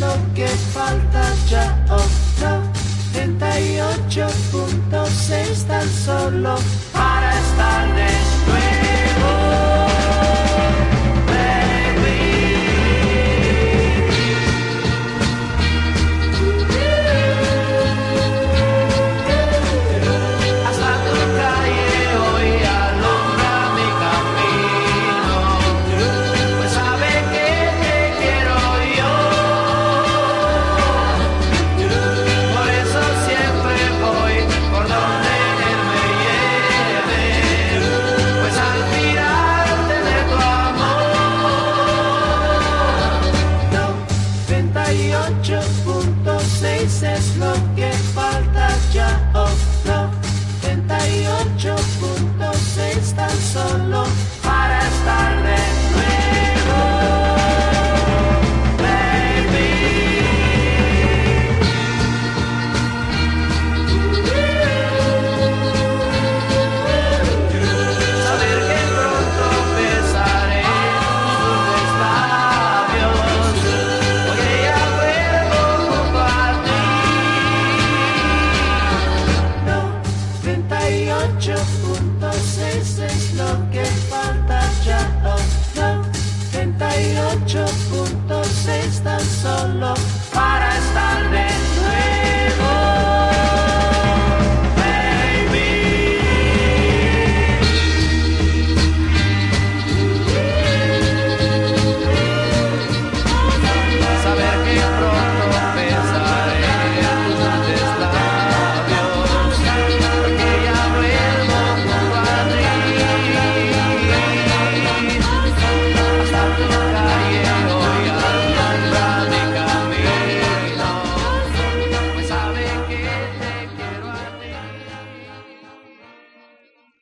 lo que falta ya oh, no. 38.6 tan solo seis es lo que falta. 18 es lo que falta ya. Oh, no.